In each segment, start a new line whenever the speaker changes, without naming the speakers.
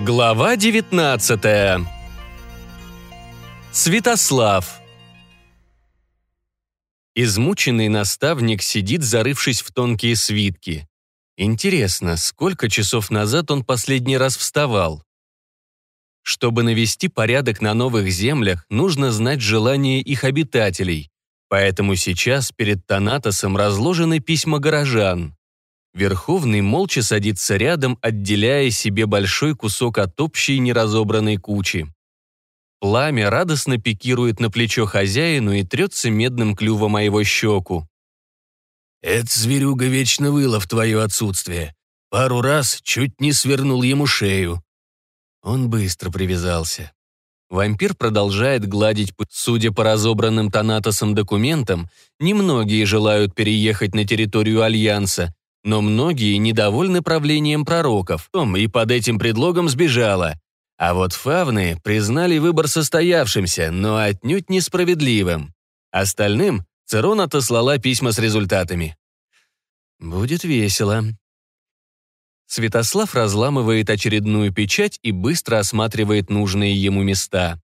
Глава 19 Святослав Измученный наставник сидит, зарывшись в тонкие свитки. Интересно, сколько часов назад он последний раз вставал? Чтобы навести порядок на новых землях, нужно знать желания их обитателей, поэтому сейчас перед Танатосом разложены письма горожан. Верховный молча садится рядом, отделяя себе большой кусок от общей неразобранной кучи. Пламя радостно пикирует на плечо хозяину и трется медным клювом о его щеку.
«Эта зверюга вечно выла в твое отсутствие. Пару раз чуть не свернул ему шею».
Он быстро привязался. Вампир продолжает гладить, судя по разобранным Танатосом документам, немногие желают переехать на территорию Альянса, но многие недовольны правлением пророков, и под этим предлогом сбежала. А вот фавны признали выбор состоявшимся, но отнюдь несправедливым. Остальным Церон отослала письма с результатами. Будет весело. Святослав разламывает очередную печать и быстро осматривает нужные ему места.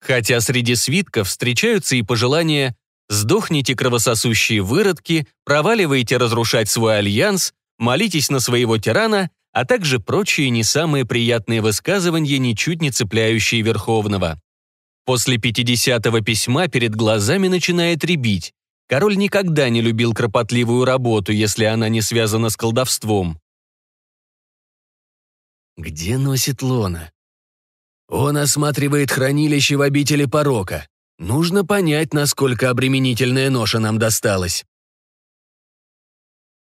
Хотя среди свитков встречаются и пожелания Сдохните, кровососущие выродки, проваливайте разрушать свой альянс, молитесь на своего тирана, а также прочие не самые приятные высказывания, ничуть не цепляющие Верховного. После 50-го письма перед глазами начинает рябить. Король никогда не любил кропотливую работу, если она не связана с колдовством.
Где носит Лона? Он осматривает хранилище в обители порока. Нужно понять, насколько обременительная ноша нам досталась.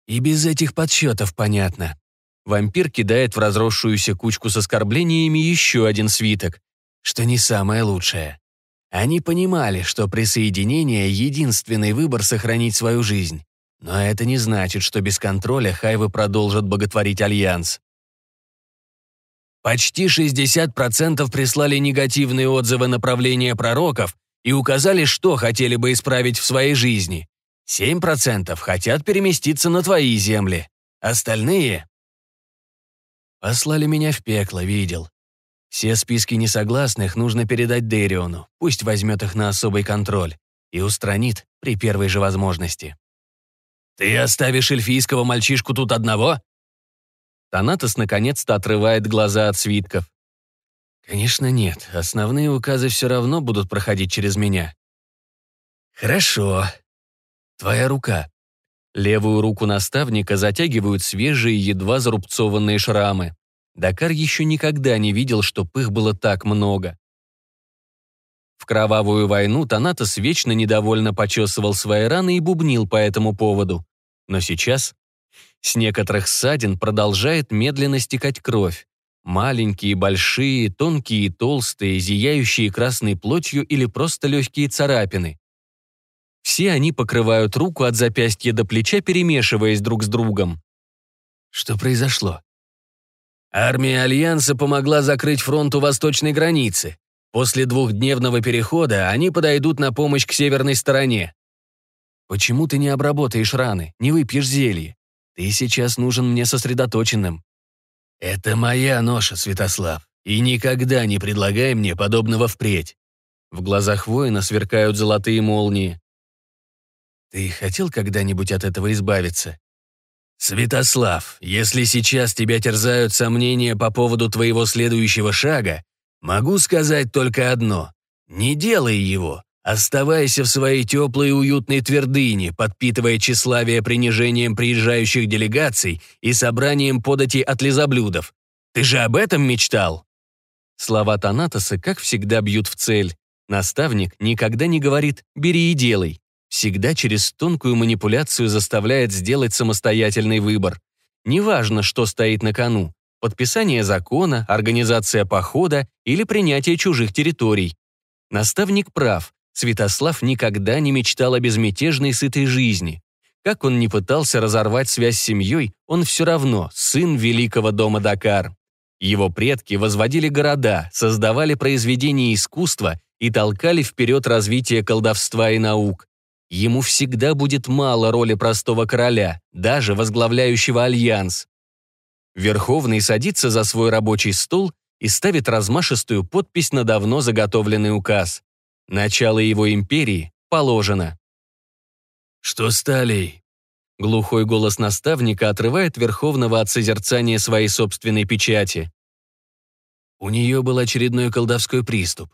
И без этих подсчетов понятно. Вампир кидает в разросшуюся кучку с оскорблениями еще один свиток, что не самое лучшее. Они понимали, что присоединение — единственный выбор сохранить свою жизнь. Но это не значит, что без контроля Хайвы продолжат боготворить Альянс.
Почти 60% прислали негативные отзывы направления пророков и указали, что хотели бы исправить в своей жизни. 7% хотят переместиться на твои земли. Остальные... Послали меня в пекло, видел. Все списки несогласных нужно передать Дериону, пусть возьмет их на особый контроль и устранит при первой же возможности. «Ты оставишь эльфийского мальчишку тут одного?»
Танатос наконец-то отрывает глаза от свитков.
Конечно, нет. Основные указы все равно будут проходить через меня. Хорошо. Твоя рука.
Левую руку наставника затягивают свежие, едва зарубцованные шрамы. Дакар еще никогда не видел, что пых было так много. В кровавую войну Танатос вечно недовольно почесывал свои раны и бубнил по этому поводу. Но сейчас с некоторых ссадин продолжает медленно стекать кровь. Маленькие, большие, тонкие и толстые, зияющие красной плотью или просто легкие царапины. Все они покрывают руку от запястья до плеча, перемешиваясь друг с другом.
Что произошло? Армия Альянса помогла закрыть фронт у восточной границы. После двухдневного перехода они подойдут на помощь к северной стороне. Почему ты не обработаешь раны, не выпьешь зелье? Ты сейчас нужен мне сосредоточенным. «Это моя ноша, Святослав, и никогда не предлагай мне подобного впредь».
В глазах воина сверкают золотые молнии.
«Ты хотел когда-нибудь от этого избавиться?» «Святослав, если сейчас тебя терзают сомнения по поводу твоего следующего шага, могу сказать только одно. Не делай его. Оставайся в своей теплой и уютной твердыне, подпитывая тщеславие принижением приезжающих делегаций и собранием податей от лизоблюдов. Ты же об этом мечтал?»
Слова Танатоса, как всегда, бьют в цель. Наставник никогда не говорит «бери и делай». Всегда через тонкую манипуляцию заставляет сделать самостоятельный выбор. Неважно, что стоит на кону – подписание закона, организация похода или принятие чужих территорий. Наставник прав, Святослав никогда не мечтал о безмятежной сытой жизни. Как он не пытался разорвать связь с семьей, он все равно сын великого дома Дакар. Его предки возводили города, создавали произведения искусства и толкали вперед развитие колдовства и наук. Ему всегда будет мало роли простого короля, даже возглавляющего альянс. Верховный садится за свой рабочий стол и ставит размашистую подпись на давно заготовленный указ. Начало его империи положено.
«Что с Талией?»
Глухой голос наставника отрывает Верховного от созерцания своей собственной печати.
У нее был очередной колдовской приступ.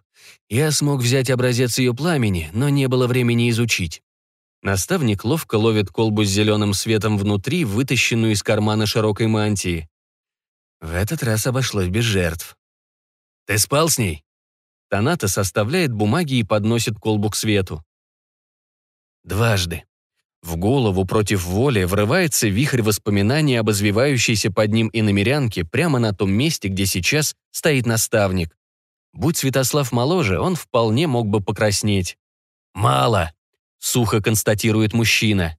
Я смог взять образец ее пламени, но не было времени изучить.
Наставник ловко ловит колбу с зеленым светом внутри, вытащенную из кармана широкой мантии.
В этот раз обошлось без жертв. «Ты спал с ней?»
Таната составляет бумаги и подносит колбу к свету.
«Дважды».
В голову против воли врывается вихрь воспоминаний об извивающейся под ним иномерянке прямо на том месте, где сейчас стоит наставник. Будь Святослав моложе, он вполне мог бы покраснеть.
«Мало», —
сухо констатирует мужчина.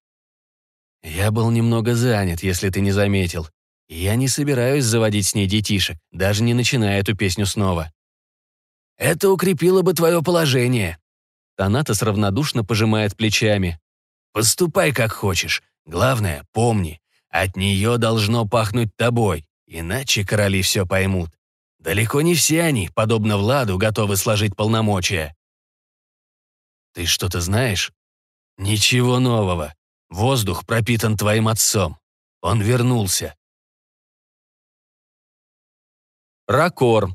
«Я был немного занят, если ты не заметил. Я не собираюсь заводить с ней детишек, даже не начиная эту песню снова». «Это укрепило бы твое положение».
Танатос равнодушно пожимает плечами.
«Поступай как хочешь. Главное, помни, от нее должно пахнуть тобой, иначе короли все поймут. Далеко не все они, подобно Владу, готовы сложить полномочия. Ты что-то знаешь? Ничего нового. Воздух пропитан твоим отцом. Он вернулся.
Ракор.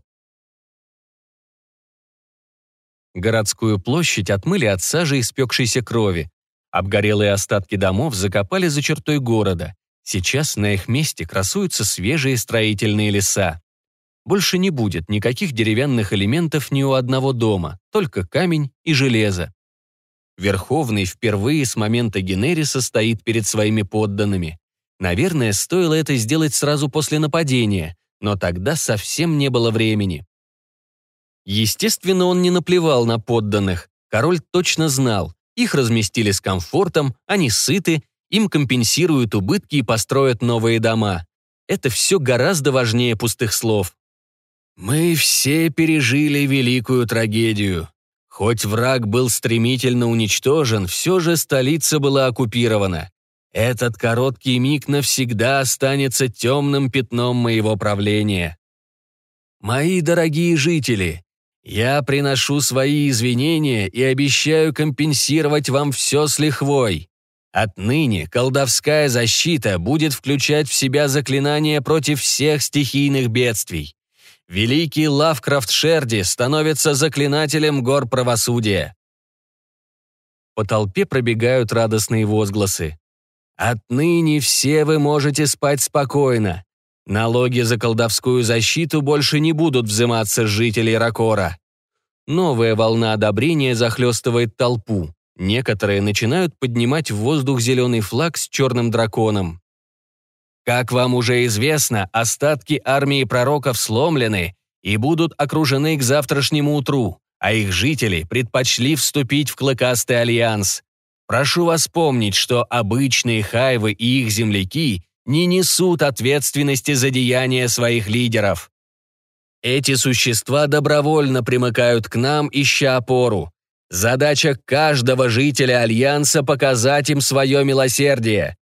Городскую площадь отмыли от сажи испекшейся крови. Обгорелые остатки домов закопали за чертой города. Сейчас на их месте красуются свежие строительные леса. Больше не будет никаких деревянных элементов ни у одного дома, только камень и железо. Верховный впервые с момента Генериса стоит перед своими подданными. Наверное, стоило это сделать сразу после нападения, но тогда совсем не было времени. Естественно, он не наплевал на подданных. Король точно знал, их разместили с комфортом, они сыты, им компенсируют убытки и построят новые дома. Это все гораздо важнее пустых слов.
Мы все пережили великую трагедию. Хоть враг был стремительно уничтожен, все же столица была оккупирована. Этот короткий миг навсегда останется темным пятном моего правления. Мои дорогие жители, я приношу свои извинения и обещаю компенсировать вам все с лихвой. Отныне колдовская защита будет включать в себя заклинания против всех стихийных бедствий. Великий Лавкрафт Шерди становится заклинателем гор правосудия.
По толпе пробегают радостные возгласы.
Отныне все вы можете спать спокойно. Налоги за колдовскую защиту больше не будут взиматься с жителей Ракора.
Новая волна одобрения захлестывает толпу. Некоторые начинают поднимать в воздух зеленый флаг с черным драконом.
Как вам уже известно, остатки армии пророков сломлены и будут окружены к завтрашнему утру, а их жители предпочли вступить в Клыкастый альянс. Прошу вас помнить, что обычные хайвы и их земляки не несут ответственности за деяния своих лидеров. Эти существа добровольно примыкают к нам, ища опору. Задача каждого жителя Альянса показать им свое милосердие.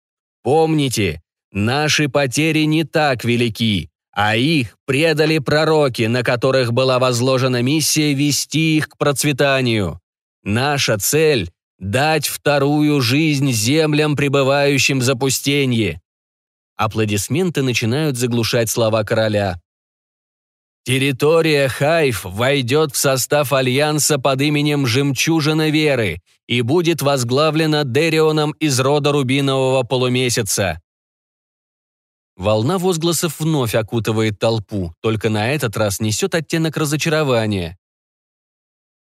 Помните, Наши потери не так велики, а их предали пророки, на которых была возложена миссия вести их к процветанию. Наша цель – дать вторую жизнь землям, пребывающим в запустении.
Аплодисменты начинают заглушать слова короля.
Территория Хайф войдет в состав Альянса под именем «Жемчужина Веры» и будет возглавлена Дерионом из рода Рубинового полумесяца.
Волна возгласов вновь окутывает толпу, только на этот раз несет оттенок разочарования.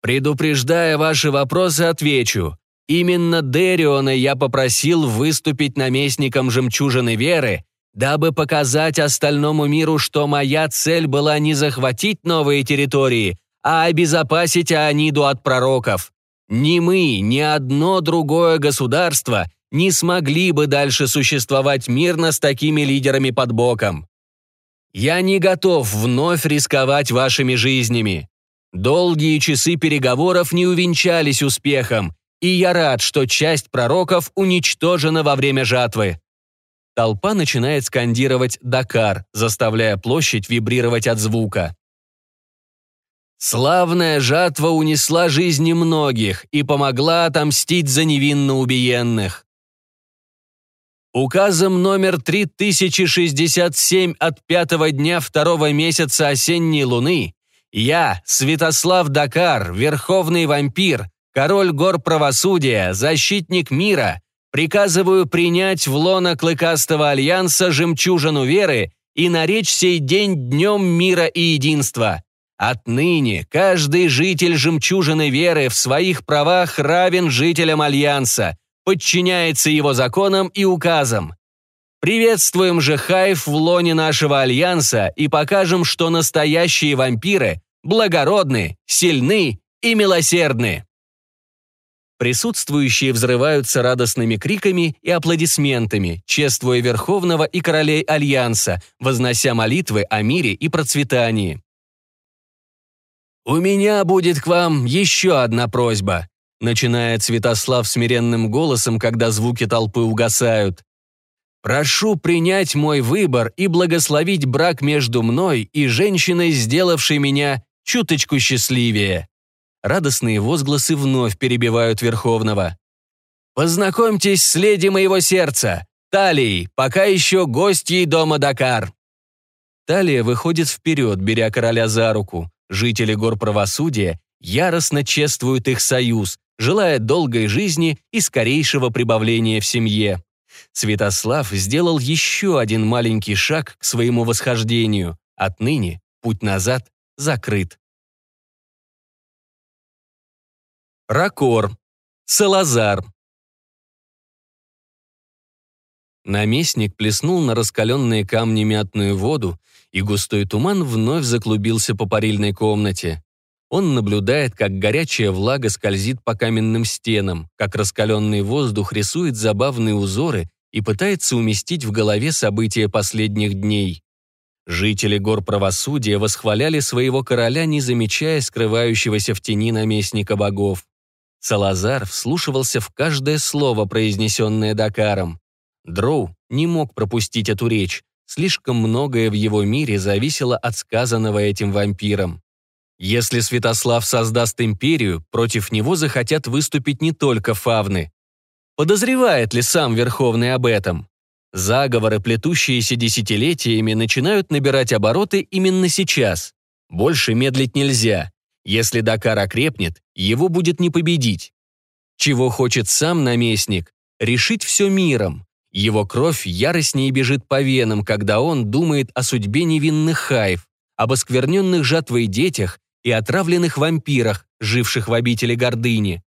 «Предупреждая ваши вопросы, отвечу. Именно Дериона я попросил выступить наместником жемчужины веры, дабы показать остальному миру, что моя цель была не захватить новые территории, а обезопасить Аниду от пророков. Ни мы, ни одно другое государство не смогли бы дальше существовать мирно с такими лидерами под боком. Я не готов вновь рисковать вашими жизнями. Долгие часы переговоров не увенчались успехом, и я рад, что часть пророков уничтожена во время жатвы.
Толпа начинает скандировать «Дакар», заставляя площадь вибрировать от звука. Славная жатва унесла жизни многих и помогла отомстить за невинно убиенных. Указом номер 3067 от пятого дня второго месяца осенней луны я, Святослав Дакар, верховный вампир, король гор правосудия, защитник мира, приказываю принять в лоно Клыкастого Альянса жемчужину веры и наречь сей день днем мира и единства. Отныне каждый житель жемчужины веры в своих правах равен жителям Альянса, подчиняется его законам и указам. Приветствуем же Хайф в лоне нашего Альянса и покажем, что настоящие вампиры благородны, сильны и милосердны. Присутствующие взрываются радостными криками и аплодисментами, чествуя Верховного и королей Альянса, вознося молитвы о мире и процветании. «У меня будет к вам еще одна просьба», начинает Святослав смиренным голосом, когда звуки толпы угасают. «Прошу принять мой выбор и благословить брак между мной и женщиной, сделавшей меня чуточку счастливее». Радостные возгласы вновь перебивают Верховного. «Познакомьтесь с леди моего сердца, Талией, пока еще гостьей дома Дакар». Талия выходит вперед, беря короля за руку. Жители гор правосудия яростно чествуют их союз, желая долгой жизни и скорейшего прибавления в семье. Святослав сделал еще один маленький шаг к своему восхождению. Отныне путь назад закрыт. Ракор. Салазар. Наместник плеснул на раскаленные камни мятную воду, и густой туман вновь заклубился по парильной комнате. Он наблюдает, как горячая влага скользит по каменным стенам, как раскаленный воздух рисует забавные узоры и пытается уместить в голове события последних дней. Жители гор правосудия восхваляли своего короля, не замечая скрывающегося в тени наместника богов. Салазар вслушивался в каждое слово, произнесенное Дакаром. Дроу не мог пропустить эту речь, слишком многое в его мире зависело от сказанного этим вампиром. Если Святослав создаст империю, против него захотят выступить не только фавны. Подозревает ли сам Верховный об этом? Заговоры, плетущиеся десятилетиями, начинают набирать обороты именно сейчас. Больше медлить нельзя. Если Дакар окрепнет, его будет не победить. Чего хочет сам наместник? Решить все миром. Его кровь яростнее бежит по венам, когда он думает о судьбе невинных хаев, об оскверненных жатвой детях и отравленных вампирах, живших в обители гордыни.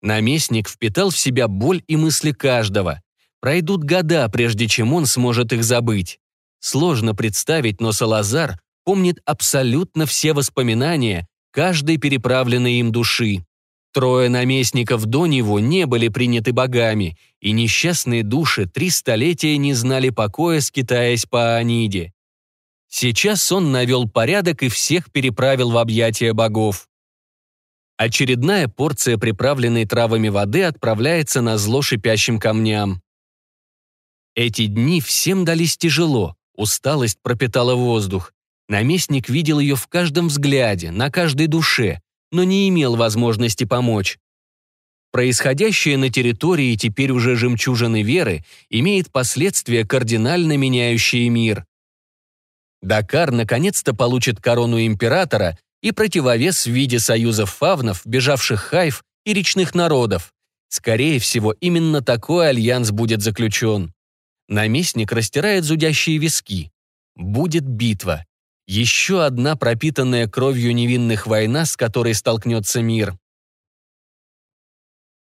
Наместник впитал в себя боль и мысли каждого. Пройдут года, прежде чем он сможет их забыть. Сложно представить, но Салазар помнит абсолютно все воспоминания каждой переправленной им души. Трое наместников до него не были приняты богами, и несчастные души три столетия не знали покоя, скитаясь по Аниде. Сейчас он навел порядок и всех переправил в объятия богов. Очередная порция приправленной травами воды отправляется на зло шипящим камням. Эти дни всем дались тяжело, усталость пропитала воздух. Наместник видел ее в каждом взгляде, на каждой душе, но не имел возможности помочь. Происходящее на территории теперь уже жемчужины веры имеет последствия, кардинально меняющие мир. Дакар наконец-то получит корону императора и противовес в виде союзов фавнов, бежавших хайв и речных народов. Скорее всего, именно такой альянс будет заключен. Наместник растирает зудящие виски. Будет битва. Еще одна пропитанная кровью невинных война, с которой столкнется мир.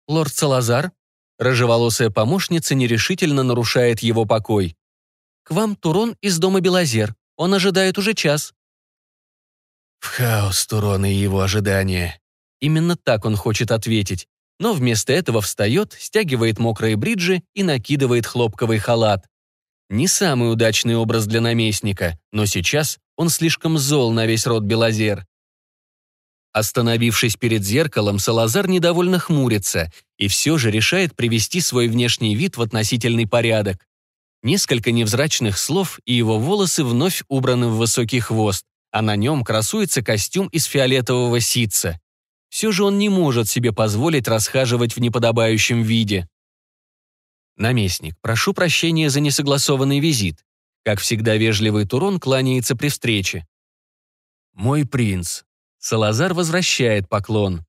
Лорд Салазар, рыжеволосая помощница нерешительно нарушает его покой. «К вам Турон из дома Белозер. Он ожидает уже час».
В хаос Турона и его ожидания.
Именно так он хочет ответить, но вместо этого встает, стягивает мокрые бриджи и накидывает хлопковый халат. Не самый удачный образ для наместника, но сейчас он слишком зол на весь род Белозер. Остановившись перед зеркалом, Салазар недовольно хмурится и все же решает привести свой внешний вид в относительный порядок. Несколько невзрачных слов, и его волосы вновь убраны в высокий хвост, а на нем красуется костюм из фиолетового ситца. Все же он не может себе позволить расхаживать в неподобающем виде. Наместник, прошу прощения за несогласованный визит. Как всегда, вежливый Турон кланяется при встрече.
«Мой принц».
Салазар возвращает поклон.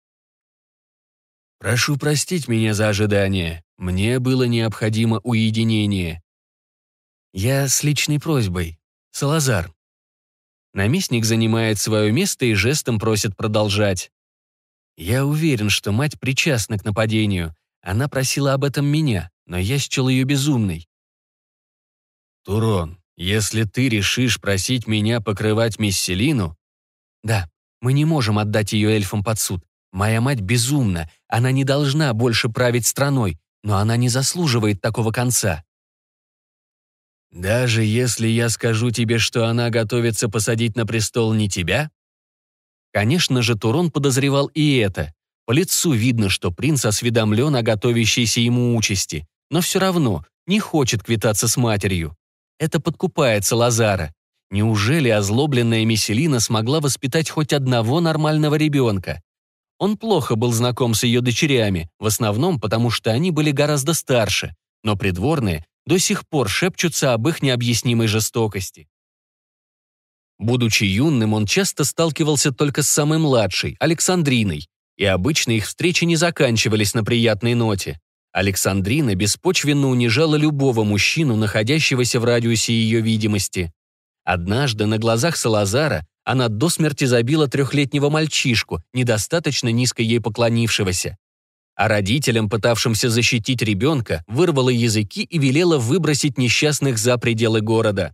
«Прошу простить меня за ожидание. Мне было необходимо уединение.
Я с личной просьбой. Салазар. Наместник занимает свое место и жестом просит продолжать. Я уверен, что мать причастна к нападению. Она просила об этом меня, но я счел ее безумной.
Турон, если ты решишь просить меня покрывать Мисселину...
Да, мы не можем отдать ее эльфам под суд. Моя мать безумна, она не должна больше править страной, но она не заслуживает такого конца.
Даже если я скажу тебе, что она готовится посадить на престол не тебя?
Конечно же, Турон подозревал и это. По лицу видно, что принц осведомлен о готовящейся ему участи, но все равно не хочет квитаться с матерью. Это подкупается Лазара. Неужели озлобленная Месселина смогла воспитать хоть одного нормального ребенка? Он плохо был знаком с ее дочерями, в основном потому, что они были гораздо старше, но придворные до сих пор шепчутся об их необъяснимой жестокости. Будучи юным, он часто сталкивался только с самой младшей, Александриной, и обычно их встречи не заканчивались на приятной ноте. Александрина беспочвенно унижала любого мужчину, находящегося в радиусе ее видимости. Однажды на глазах Салазара она до смерти забила трехлетнего мальчишку, недостаточно низко ей поклонившегося а родителям, пытавшимся защитить ребенка, вырвала языки и велела выбросить несчастных за пределы города.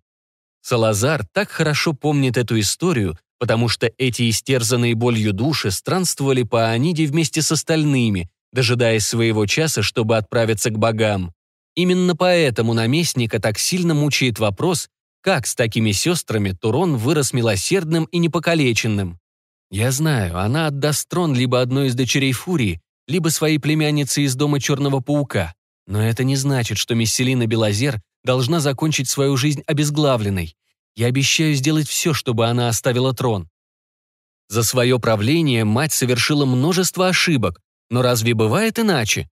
Салазар так хорошо помнит эту историю, потому что эти истерзанные болью души странствовали по Аниде вместе с остальными, дожидаясь своего часа, чтобы отправиться к богам. Именно поэтому наместника так сильно мучает вопрос, как с такими сестрами Турон вырос милосердным и непокалеченным. Я знаю, она отдаст трон либо одной из дочерей Фурии, либо своей племяннице из дома Черного Паука. Но это не значит, что Месселина Белозер должна закончить свою жизнь обезглавленной. Я обещаю сделать все, чтобы она оставила трон. За свое правление мать совершила множество ошибок, но разве бывает иначе?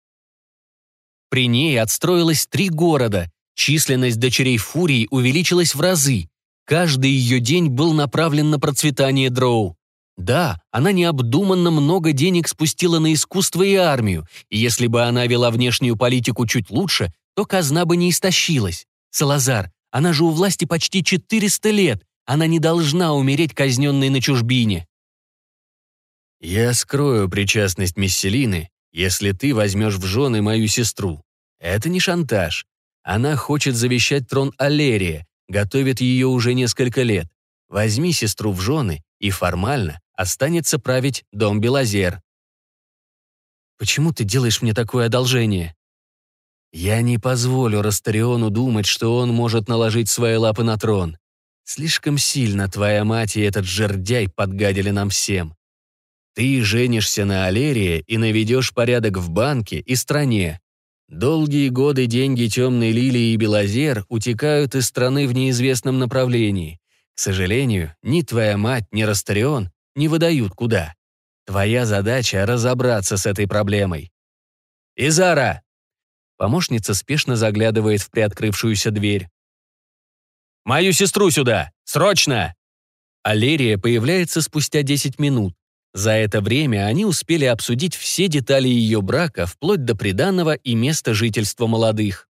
При ней отстроилось три города, численность дочерей Фурии увеличилась в разы. Каждый ее день был направлен на процветание Дроу. Да, она необдуманно много денег спустила на искусство и армию, и если бы она вела внешнюю политику чуть лучше, то казна бы не истощилась. Салазар, она же у власти почти 400 лет, она не должна умереть казненной на чужбине.
Я скрою причастность Месселины, если ты возьмешь в жены мою сестру. Это не шантаж. Она хочет завещать трон Алерия, готовит ее уже несколько лет. Возьми сестру в жены, и формально останется править дом Белозер.
Почему ты делаешь мне такое одолжение?
Я не позволю Растариону думать, что он может наложить свои лапы на трон. Слишком сильно твоя мать и этот жердяй подгадили нам всем. Ты женишься на Алерии и наведешь порядок в банке и стране. Долгие годы деньги темной лилии и Белозер утекают из страны в неизвестном направлении. К сожалению, ни твоя мать, ни Растарион не выдают куда. Твоя задача — разобраться с этой проблемой. «Изара!» Помощница спешно заглядывает в приоткрывшуюся дверь. «Мою сестру сюда! Срочно!» Алерия появляется спустя 10 минут. За это время они успели обсудить все детали ее брака, вплоть до приданного и места жительства молодых.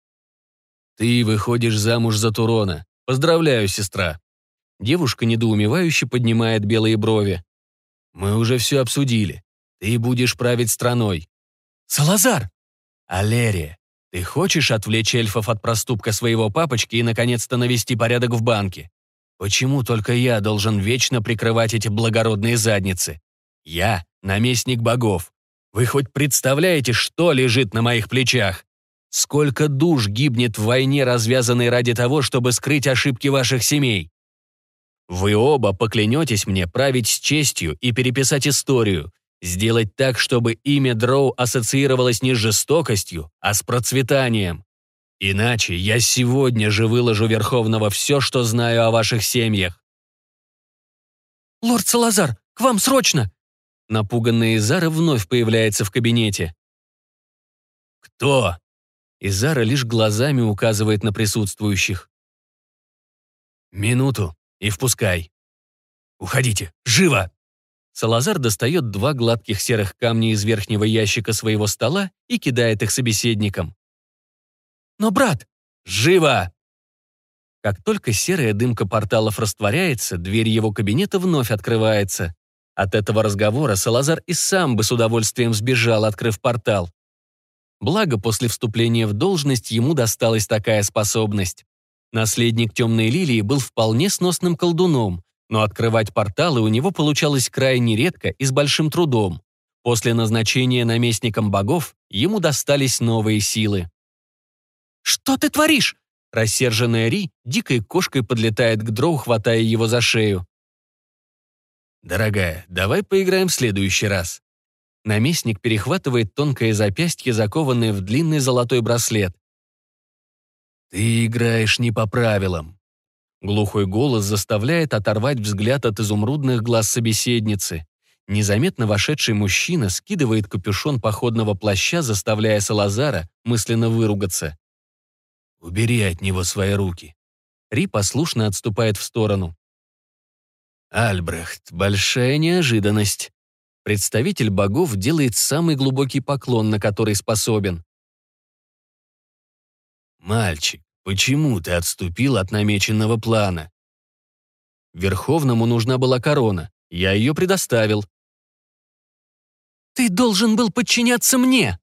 «Ты выходишь замуж за Турона. Поздравляю, сестра!» Девушка недоумевающе поднимает белые брови. Мы уже все обсудили. Ты будешь править страной.
Салазар!
Алерия, ты хочешь отвлечь эльфов от проступка своего папочки и, наконец-то, навести порядок в банке? Почему только я должен вечно прикрывать эти благородные задницы? Я — наместник богов. Вы хоть представляете, что лежит на моих плечах? Сколько душ гибнет в войне, развязанной ради того, чтобы скрыть ошибки ваших семей? Вы оба поклянетесь мне править с честью и переписать историю, сделать так, чтобы имя Дроу ассоциировалось не с жестокостью, а с процветанием. Иначе я сегодня же выложу Верховного все, что знаю о ваших семьях».
«Лорд Салазар, к вам срочно!» Напуганная Изара вновь появляется в кабинете.
«Кто?»
Изара лишь глазами указывает на присутствующих.
«Минуту и впускай. Уходите, живо!»
Салазар достает два гладких серых камня из верхнего ящика своего стола и кидает их собеседникам. «Но, брат!»
«Живо!»
Как только серая дымка порталов растворяется, дверь его кабинета вновь открывается. От этого разговора Салазар и сам бы с удовольствием сбежал, открыв портал. Благо, после вступления в должность ему досталась такая способность. Наследник Темной Лилии был вполне сносным колдуном, но открывать порталы у него получалось крайне редко и с большим трудом. После назначения наместником богов ему достались новые силы. «Что ты творишь?» Рассерженная Ри дикой кошкой подлетает к Дроу, хватая его за шею.
«Дорогая, давай поиграем в следующий раз».
Наместник перехватывает тонкое запястье, закованное в длинный золотой браслет.
«Ты играешь не по правилам».
Глухой голос заставляет оторвать взгляд от изумрудных глаз собеседницы. Незаметно вошедший мужчина скидывает капюшон походного плаща, заставляя Салазара мысленно выругаться.
«Убери от него свои руки».
Ри послушно отступает в сторону.
«Альбрехт, большая неожиданность».
Представитель богов делает самый глубокий поклон, на который способен.
«Мальчик, почему ты отступил от намеченного плана?»
Верховному нужна была корона. Я ее предоставил. «Ты должен был подчиняться мне!»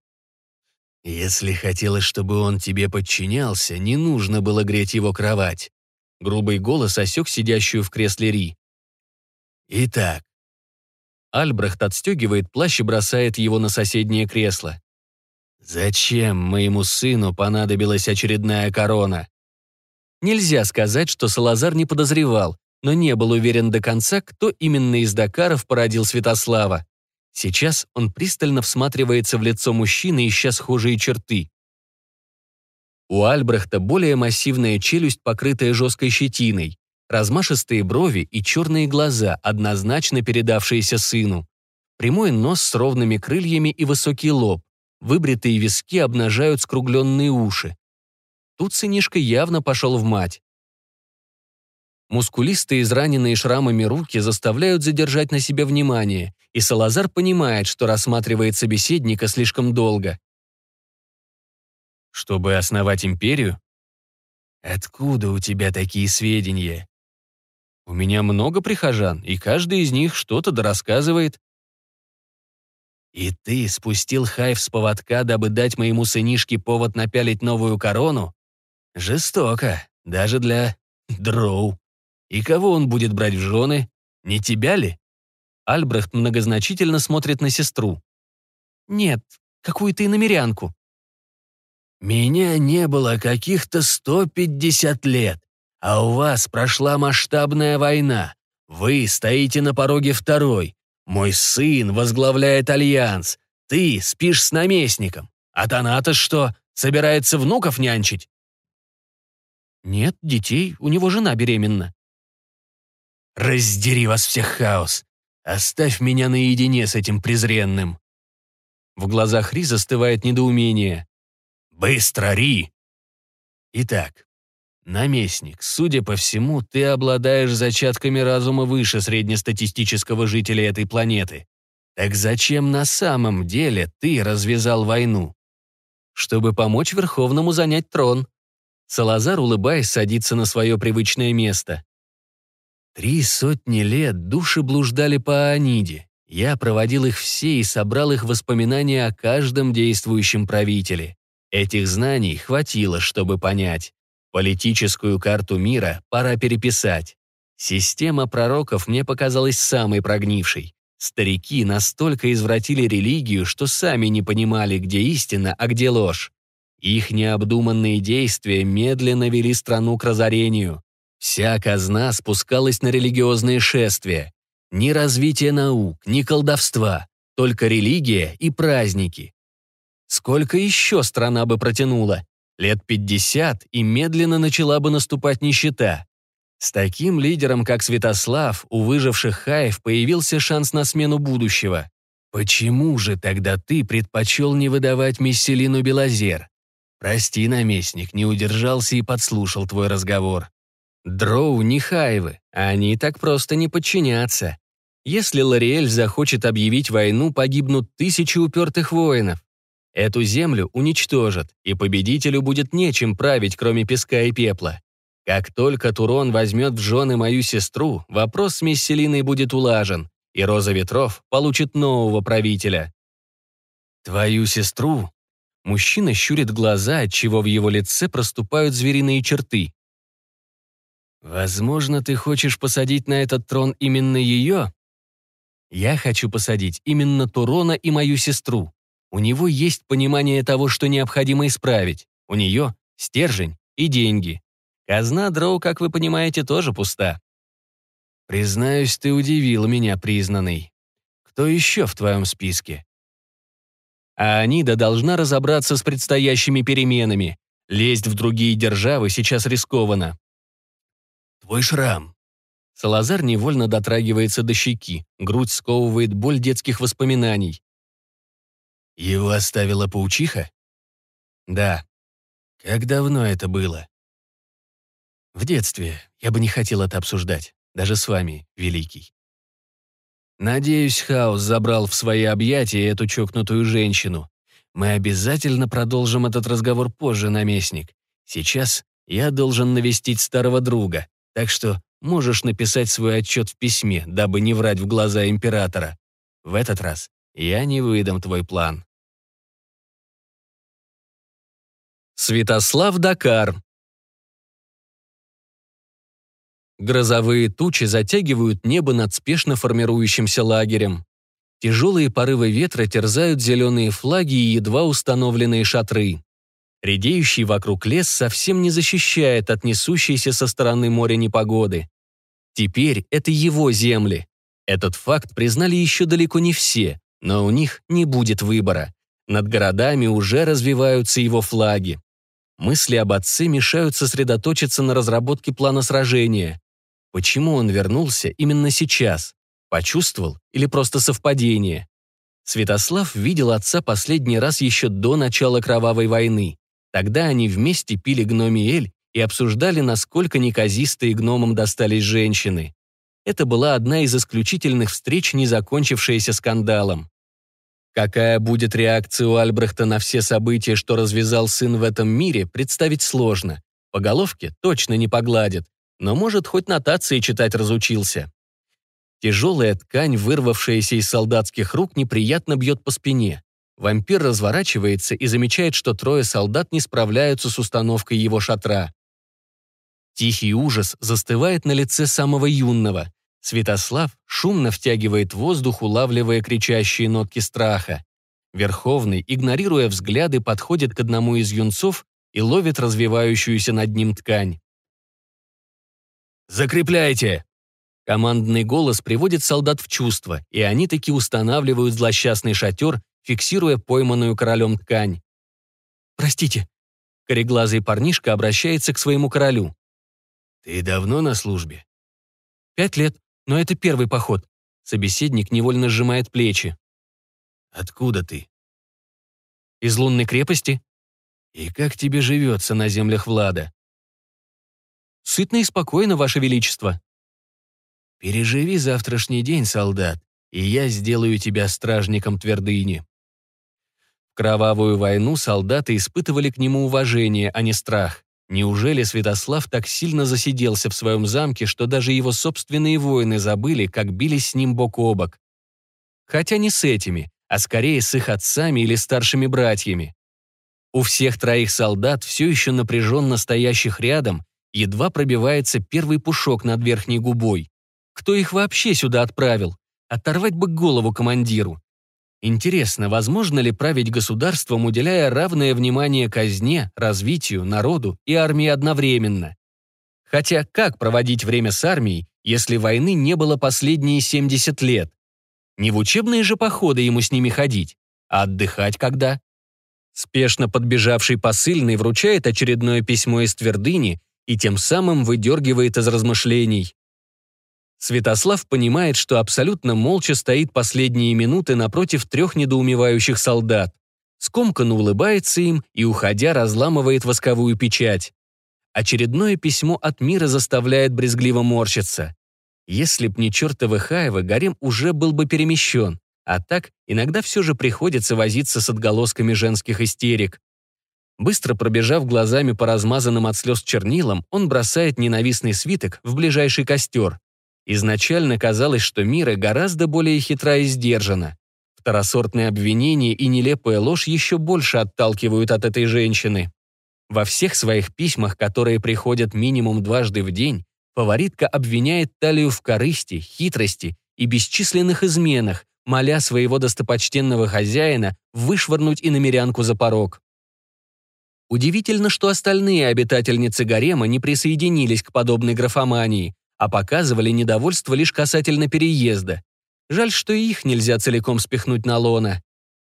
«Если хотелось, чтобы он тебе подчинялся, не нужно было греть его кровать».
Грубый голос осек сидящую в кресле Ри.
«Итак».
Альбрехт отстегивает плащ и бросает его на соседнее кресло.
Зачем моему сыну понадобилась очередная корона?
Нельзя сказать, что Салазар не подозревал, но не был уверен до конца, кто именно из Дакаров породил Святослава. Сейчас он пристально всматривается в лицо мужчины, ища схожие черты. У Альбрехта более массивная челюсть, покрытая жесткой щетиной, размашистые брови и черные глаза, однозначно передавшиеся сыну. Прямой нос с ровными крыльями и высокий лоб. Выбритые виски обнажают скругленные уши. Тут сынишка явно пошел в мать. Мускулистые, израненные шрамами руки заставляют задержать на себе внимание, и Салазар понимает, что рассматривает собеседника слишком долго.
«Чтобы основать империю?» «Откуда у тебя такие сведения?»
«У меня много прихожан, и каждый из них что-то дорассказывает.
«И ты спустил Хайв с поводка, дабы дать моему сынишке повод напялить новую корону? Жестоко, даже для дроу. И кого он будет брать в жены? Не тебя ли?»
Альбрехт многозначительно смотрит на сестру. «Нет, какую-то иномерянку».
«Меня не было каких-то 150 лет, а у вас прошла масштабная война. Вы стоите на пороге второй, мой сын возглавляет альянс. Ты спишь с наместником. А Танатос что, собирается внуков нянчить?
Нет, детей, у него жена беременна.
Раздери вас всех хаос. Оставь меня наедине с этим презренным.
В глазах Ри застывает недоумение.
Быстро, Ри! Итак, наместник, судя по всему, ты обладаешь зачатками разума выше среднестатистического жителя этой планеты. Так зачем на самом деле ты развязал войну?
Чтобы помочь Верховному занять трон. Салазар, улыбаясь, садится на свое привычное место.
Три сотни лет души блуждали по Аниде. Я проводил их все и собрал их воспоминания о каждом действующем правителе. Этих знаний хватило, чтобы понять. Политическую карту мира пора переписать. Система пророков мне показалась самой прогнившей. Старики настолько извратили религию, что сами не понимали, где истина, а где ложь. Их необдуманные действия медленно вели страну к разорению. Вся казна спускалась на религиозные шествия. Ни развития наук, ни колдовства, только религия и праздники. Сколько еще страна бы протянула?
Лет 50, и медленно начала бы наступать нищета. С таким лидером, как Святослав, у выживших хаев появился шанс на смену будущего. Почему же тогда ты предпочел не выдавать Месселину Белозер? Прости, наместник, не удержался и подслушал твой разговор. Дроу не хаевы, они так просто не подчинятся. Если Лориэль захочет объявить войну, погибнут тысячи упертых воинов. Эту землю уничтожат, и победителю будет нечем править, кроме песка и пепла. Как только Турон возьмет в жены мою сестру, вопрос с Месселиной будет улажен, и Роза Ветров получит нового правителя. Твою сестру? Мужчина щурит глаза, отчего в его лице проступают звериные черты. Возможно, ты хочешь посадить на этот трон именно ее? Я хочу посадить именно Турона и мою сестру. У него есть понимание того, что необходимо исправить. У нее стержень и деньги. Казна Дроу, как вы понимаете, тоже пуста. Признаюсь, ты удивил меня, признанный. Кто еще в твоем списке? А Анида должна разобраться с предстоящими переменами. Лезть в другие державы сейчас рискованно. Твой шрам. Салазар невольно дотрагивается до щеки, грудь сковывает боль детских воспоминаний. Его оставила паучиха? Да. Как давно это было? В детстве. Я бы не хотел это обсуждать. Даже с вами, Великий. Надеюсь, Хаос забрал в свои объятия эту чокнутую женщину. Мы обязательно продолжим этот разговор позже, наместник. Сейчас я должен навестить старого друга, так что можешь написать свой отчет в письме, дабы не врать в глаза императора. В этот раз я не выдам твой план. Святослав Дакар Грозовые тучи затягивают небо над спешно формирующимся лагерем. Тяжелые порывы ветра терзают зеленые флаги и едва установленные шатры. Редеющий вокруг лес совсем не защищает от несущейся со стороны моря непогоды. Теперь это его земли. Этот факт признали еще далеко не все, но у них не будет выбора. Над городами уже развиваются его флаги. Мысли об отце мешают сосредоточиться на разработке плана сражения. Почему он вернулся именно сейчас? Почувствовал или просто совпадение? Святослав видел отца последний раз еще до начала Кровавой войны. Тогда они вместе пили гномиэль и обсуждали, насколько неказистые гномам достались женщины. Это была одна из исключительных встреч, не закончившаяся скандалом. Какая будет реакция у Альбрехта на все события, что развязал сын в этом мире, представить сложно. По головке точно не погладит, но, может, хоть нотации читать разучился. Тяжелая ткань, вырвавшаяся из солдатских рук, неприятно бьет по спине. Вампир разворачивается и замечает, что трое солдат не справляются с установкой его шатра. Тихий ужас застывает на лице самого юного. Святослав шумно втягивает воздух, улавливая кричащие нотки страха. Верховный, игнорируя взгляды, подходит к одному из юнцов и ловит развивающуюся над ним ткань. «Закрепляйте!» Командный голос приводит солдат в чувство, и они таки устанавливают злосчастный шатер, фиксируя пойманную королем ткань. «Простите». Кореглазый парнишка обращается к своему королю. «Ты давно на службе?» «Пять лет. Но это первый поход. Собеседник невольно сжимает плечи. Откуда ты? Из лунной крепости. И как тебе живется на землях Влада? Сытно и спокойно, Ваше Величество. Переживи завтрашний день, солдат, и я сделаю тебя стражником твердыни. В кровавую войну солдаты испытывали к нему уважение, а не страх. Неужели Святослав так сильно засиделся в своем замке, что даже его собственные воины забыли, как бились с ним бок о бок? Хотя не с этими, а скорее с их отцами или старшими братьями. У всех троих солдат, все еще напряженно стоящих рядом, едва пробивается первый пушок над верхней губой. Кто их вообще сюда отправил? Оторвать бы голову командиру. Интересно, возможно ли править государством, уделяя равное внимание казне, развитию, народу и армии одновременно? Хотя как проводить время с армией, если войны не было последние 70 лет? Не в учебные же походы ему с ними ходить, а отдыхать когда? Спешно подбежавший посыльный вручает очередное письмо из твердыни и тем самым выдергивает из размышлений. Святослав понимает, что абсолютно молча стоит последние минуты напротив трех недоумевающих солдат. Скомканно улыбается им и, уходя, разламывает восковую печать. Очередное письмо от мира заставляет брезгливо морщиться. Если б не чертовы Хаева, гарем уже был бы перемещен, а так иногда все же приходится возиться с отголосками женских истерик. Быстро пробежав глазами по размазанным от слез чернилам, он бросает ненавистный свиток в ближайший костер. Изначально казалось, что Мира гораздо более хитра и сдержана. Второсортные обвинения и нелепая ложь еще больше отталкивают от этой женщины. Во всех своих письмах, которые приходят минимум дважды в день, фаворитка обвиняет Талию в корысти, хитрости и бесчисленных изменах, моля своего достопочтенного хозяина вышвырнуть иномерянку за порог. Удивительно, что остальные обитательницы гарема не присоединились к подобной графомании, а показывали недовольство лишь касательно переезда. Жаль, что и их нельзя целиком спихнуть на лона.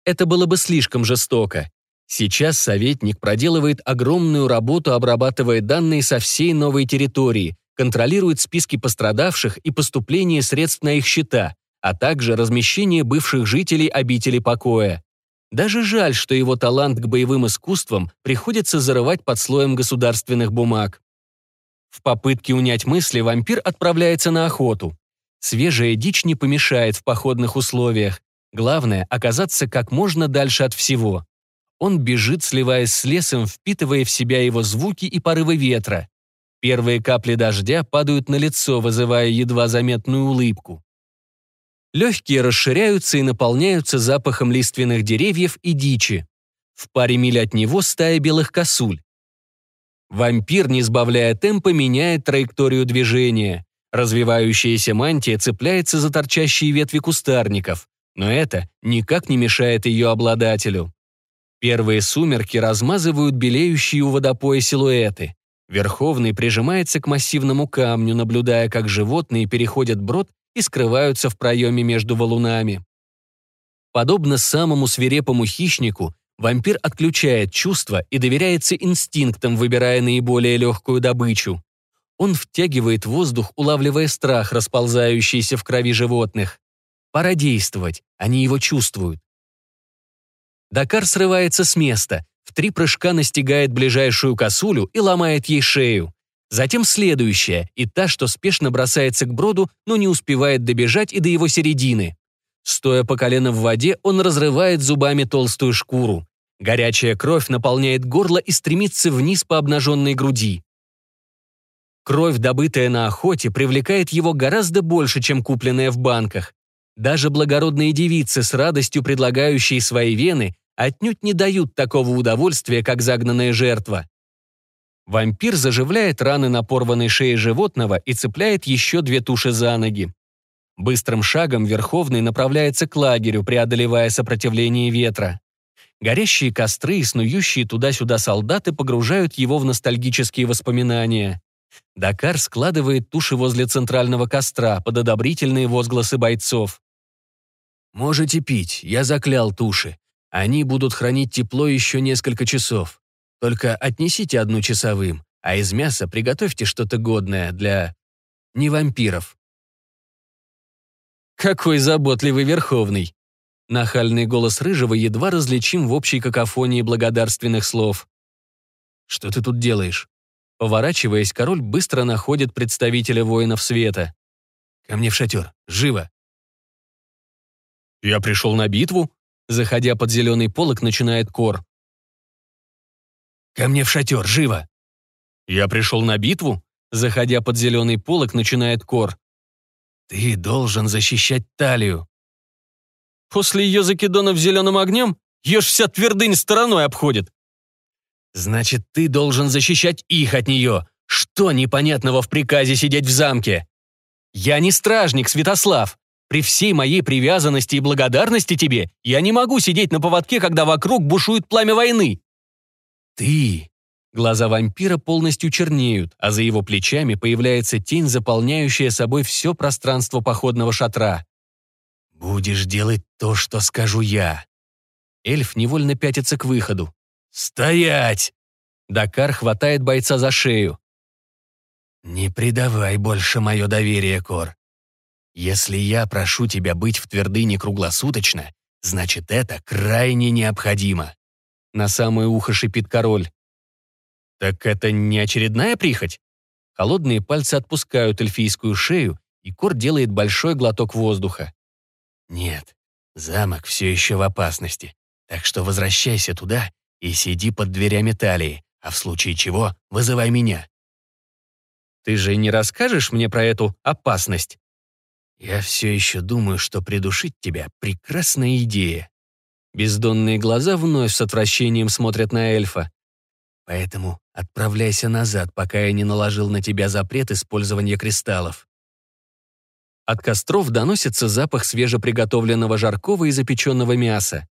Это было бы слишком жестоко. Сейчас советник проделывает огромную работу, обрабатывая данные со всей новой территории, контролирует списки пострадавших и поступление средств на их счета, а также размещение бывших жителей обители покоя. Даже жаль, что его талант к боевым искусствам приходится зарывать под слоем государственных бумаг. В попытке унять мысли вампир отправляется на охоту. Свежая дичь не помешает в походных условиях. Главное — оказаться как можно дальше от всего. Он бежит, сливаясь с лесом, впитывая в себя его звуки и порывы ветра. Первые капли дождя падают на лицо, вызывая едва заметную улыбку. Легкие расширяются и наполняются запахом лиственных деревьев и дичи. В паре миль от него стая белых косуль. Вампир, не сбавляя темпа, меняет траекторию движения. Развивающаяся мантия цепляется за торчащие ветви кустарников, но это никак не мешает ее обладателю. Первые сумерки размазывают белеющие у водопоя силуэты. Верховный прижимается к массивному камню, наблюдая, как животные переходят брод и скрываются в проеме между валунами. Подобно самому свирепому хищнику, Вампир отключает чувства и доверяется инстинктам, выбирая наиболее легкую добычу. Он втягивает воздух, улавливая страх, расползающийся в крови животных. Пора действовать, они его чувствуют. Дакар срывается с места, в три прыжка настигает ближайшую косулю и ломает ей шею. Затем следующая, и та, что спешно бросается к броду, но не успевает добежать и до его середины. Стоя по колено в воде, он разрывает зубами толстую шкуру. Горячая кровь наполняет горло и стремится вниз по обнаженной груди. Кровь, добытая на охоте, привлекает его гораздо больше, чем купленная в банках. Даже благородные девицы, с радостью предлагающие свои вены, отнюдь не дают такого удовольствия, как загнанная жертва. Вампир заживляет раны на порванной шее животного и цепляет еще две туши за ноги. Быстрым шагом Верховный направляется к лагерю, преодолевая сопротивление ветра. Горящие костры и снующие туда-сюда солдаты погружают его в ностальгические воспоминания. Дакар складывает туши возле центрального костра под одобрительные возгласы бойцов. «Можете пить, я заклял туши. Они будут хранить тепло еще несколько часов. Только отнесите одну часовым, а из мяса приготовьте что-то годное для... не вампиров». Какой заботливый Верховный! Нахальный голос Рыжего едва различим в общей какофонии благодарственных слов. «Что ты тут делаешь?» Поворачиваясь, король быстро находит представителя воинов света. «Ко мне в шатер. Живо!» «Я пришел на битву?» Заходя под зеленый полок, начинает Кор. «Ко мне в шатер. Живо!» «Я пришел на битву?» Заходя под зеленый полок, начинает Кор. Ты должен защищать талию. После ее закидонов зеленым огнем ее ж вся твердынь стороной обходит. Значит, ты должен защищать их от нее. Что непонятного в приказе сидеть в замке? Я не стражник, Святослав. При всей моей привязанности и благодарности тебе я не могу сидеть на поводке, когда вокруг бушует пламя войны. Ты Глаза вампира полностью чернеют, а за его плечами появляется тень, заполняющая собой все пространство походного шатра. «Будешь делать то, что скажу я». Эльф невольно пятится к выходу.
«Стоять!»
Дакар хватает бойца за шею.
«Не предавай больше мое доверие, Кор. Если я прошу тебя быть в твердыне круглосуточно, значит, это крайне необходимо».
На самое ухо шипит король. «Так это не очередная прихоть?» Холодные пальцы отпускают эльфийскую шею, и Кор делает большой глоток воздуха.
«Нет, замок все еще в опасности, так что возвращайся туда и сиди под дверями талии, а в случае чего вызывай меня».
«Ты же не расскажешь мне про эту опасность?»
«Я все еще думаю, что придушить тебя — прекрасная идея».
Бездонные глаза вновь с отвращением смотрят на эльфа.
Поэтому отправляйся назад, пока я не наложил на тебя запрет использования кристаллов.
От костров доносится запах свежеприготовленного жаркого и запеченного мяса.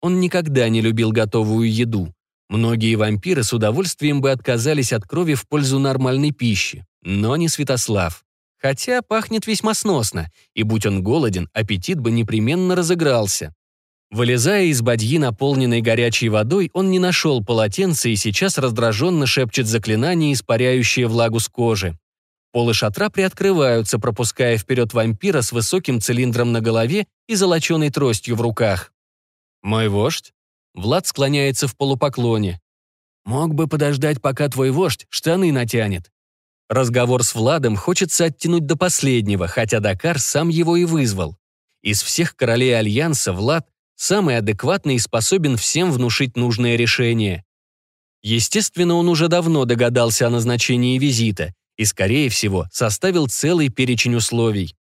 Он никогда не любил готовую еду. Многие вампиры с удовольствием бы отказались от крови в пользу нормальной пищи, но не Святослав. Хотя пахнет весьма сносно, и будь он голоден, аппетит бы непременно разыгрался. Вылезая из бадьи, наполненной горячей водой, он не нашел полотенца и сейчас раздраженно шепчет заклинание, испаряющее влагу с кожи. Полы шатра приоткрываются, пропуская вперед вампира с высоким цилиндром на голове и золоченой тростью в руках. «Мой вождь?» Влад склоняется в полупоклоне. «Мог бы подождать, пока твой вождь штаны натянет». Разговор с Владом хочется оттянуть до последнего, хотя Дакар сам его и вызвал. Из всех королей Альянса Влад самый адекватный и способен всем внушить нужное решение. Естественно, он уже давно догадался о назначении визита и, скорее всего, составил целый перечень условий.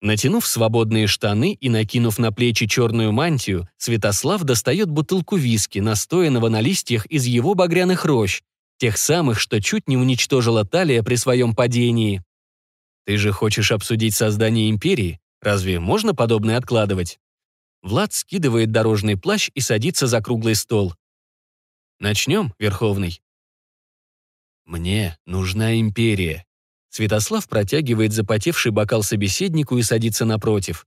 Натянув свободные штаны и накинув на плечи черную мантию, Святослав достает бутылку виски, настоянного на листьях из его багряных рощ, тех самых, что чуть не уничтожила Талия при своем падении. «Ты же хочешь обсудить создание империи? Разве можно подобное откладывать?» Влад скидывает дорожный плащ и садится за круглый стол. «Начнем, Верховный?» «Мне нужна империя». Святослав протягивает запотевший бокал собеседнику и садится напротив.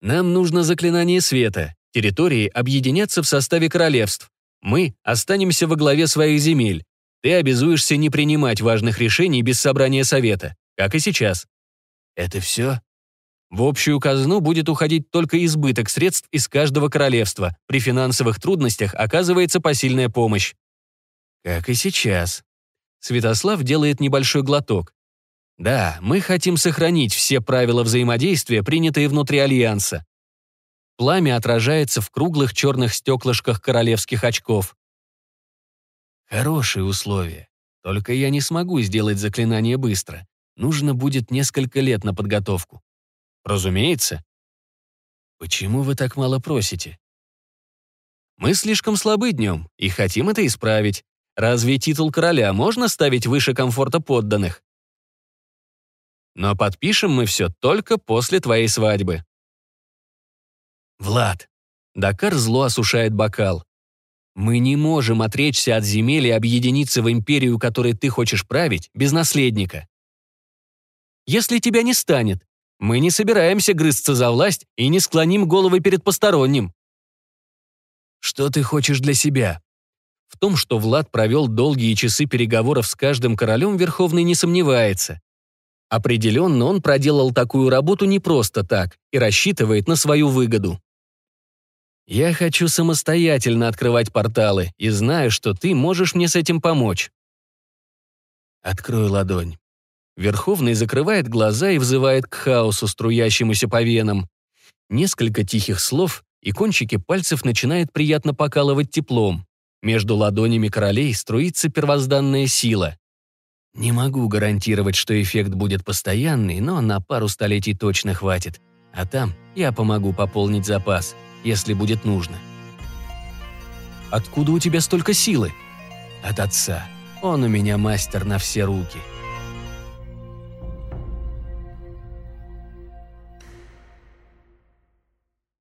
«Нам нужно заклинание света. Территории объединятся в составе королевств. Мы останемся во главе своих земель. Ты обязуешься не принимать важных решений без собрания совета, как и сейчас». «Это все?» В общую казну будет уходить только избыток средств из каждого королевства. При финансовых трудностях оказывается посильная помощь. Как и сейчас. Святослав делает небольшой глоток. Да, мы хотим сохранить все правила взаимодействия, принятые внутри Альянса. Пламя отражается в круглых черных стеклышках королевских очков. Хорошие условия. Только я не смогу сделать заклинание быстро. Нужно будет несколько лет на подготовку. Разумеется. Почему вы так мало просите? Мы слишком слабы днем и хотим это исправить. Разве титул короля можно ставить выше комфорта подданных? Но подпишем мы все только после твоей свадьбы. Влад. Дакар зло осушает бокал. Мы не можем отречься от земель и объединиться в империю, которой ты хочешь править, без наследника. Если тебя не станет, мы не собираемся грызться за власть и не склоним головы перед посторонним. Что ты хочешь для себя? В том, что Влад провел долгие часы переговоров с каждым королем, Верховный не сомневается. Определенно, он проделал такую работу не просто так и рассчитывает на свою выгоду. Я хочу самостоятельно открывать порталы и знаю, что ты можешь мне с этим помочь. Открой ладонь. Верховный закрывает глаза и взывает к хаосу, струящемуся по венам. Несколько тихих слов, и кончики пальцев начинает приятно покалывать теплом. Между ладонями королей струится первозданная сила. Не могу гарантировать, что эффект будет постоянный, но на пару столетий точно хватит. А там я помогу пополнить запас, если будет нужно. Откуда у тебя столько силы? От отца. Он у меня мастер на все руки.